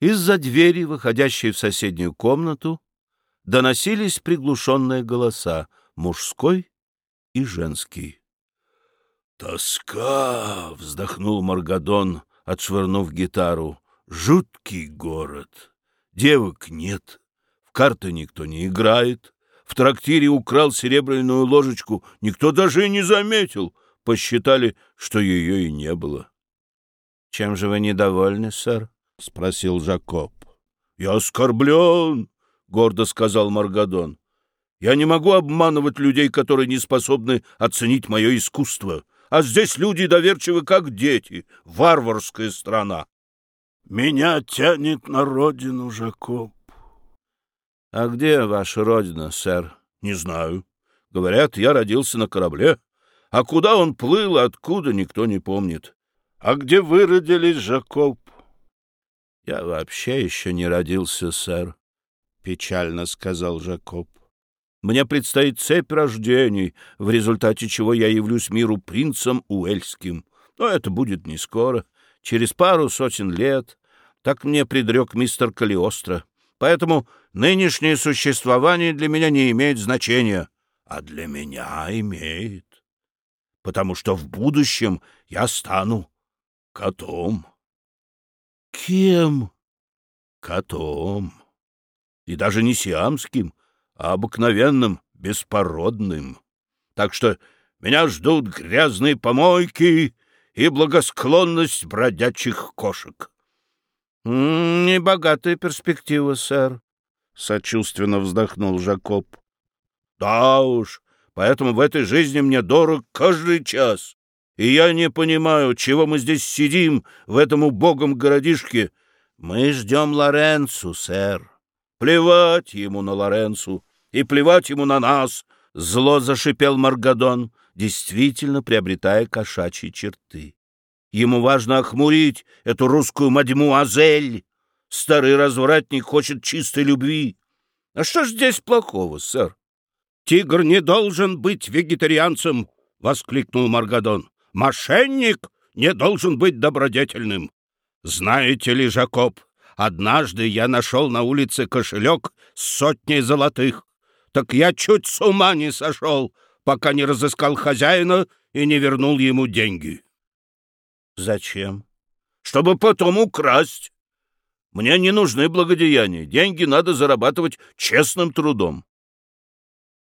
Из-за двери, выходящей в соседнюю комнату, доносились приглушенные голоса, мужской и женский. «Тоска!» — вздохнул Маргадон, отшвырнув гитару. «Жуткий город. Девок нет, в карты никто не играет, в трактире украл серебряную ложечку, никто даже и не заметил, посчитали, что ее и не было». «Чем же вы недовольны, сэр?» — спросил Жакоб. «Я оскорблен!» — гордо сказал Маргадон. «Я не могу обманывать людей, которые не способны оценить мое искусство. А здесь люди доверчивы, как дети. Варварская страна. Меня тянет на родину, Жакоб. — А где ваша родина, сэр? — Не знаю. Говорят, я родился на корабле. А куда он плыл, откуда, никто не помнит. А где вы родились, Жакоб? — Я вообще еще не родился, сэр, — печально сказал Жакоб. Мне предстоит цепь рождений, в результате чего я явлюсь миру принцем Уэльским. Но это будет не скоро, через пару сотен лет, так мне предрек мистер Калиостро. Поэтому нынешнее существование для меня не имеет значения, а для меня имеет. Потому что в будущем я стану котом. Кем? Котом. И даже не сиамским, а обыкновенным, беспородным. Так что меня ждут грязные помойки и благосклонность бродячих кошек. — Небогатая перспектива, сэр, — сочувственно вздохнул Жакоб. — Да уж, поэтому в этой жизни мне дорог каждый час. И я не понимаю, чего мы здесь сидим в этом убогом городишке. Мы ждем Лоренцу, сэр. Плевать ему на Лоренцу и плевать ему на нас, — зло зашипел Маргадон, действительно приобретая кошачьи черты. Ему важно охмурить эту русскую мадьмуазель. Старый развратник хочет чистой любви. А что ж здесь плохого, сэр? Тигр не должен быть вегетарианцем, — воскликнул Маргадон. Мошенник не должен быть добродетельным. Знаете ли, Жакоб, однажды я нашел на улице кошелек с сотней золотых. Так я чуть с ума не сошел, пока не разыскал хозяина и не вернул ему деньги. Зачем? Чтобы потом украсть. Мне не нужны благодеяния. Деньги надо зарабатывать честным трудом.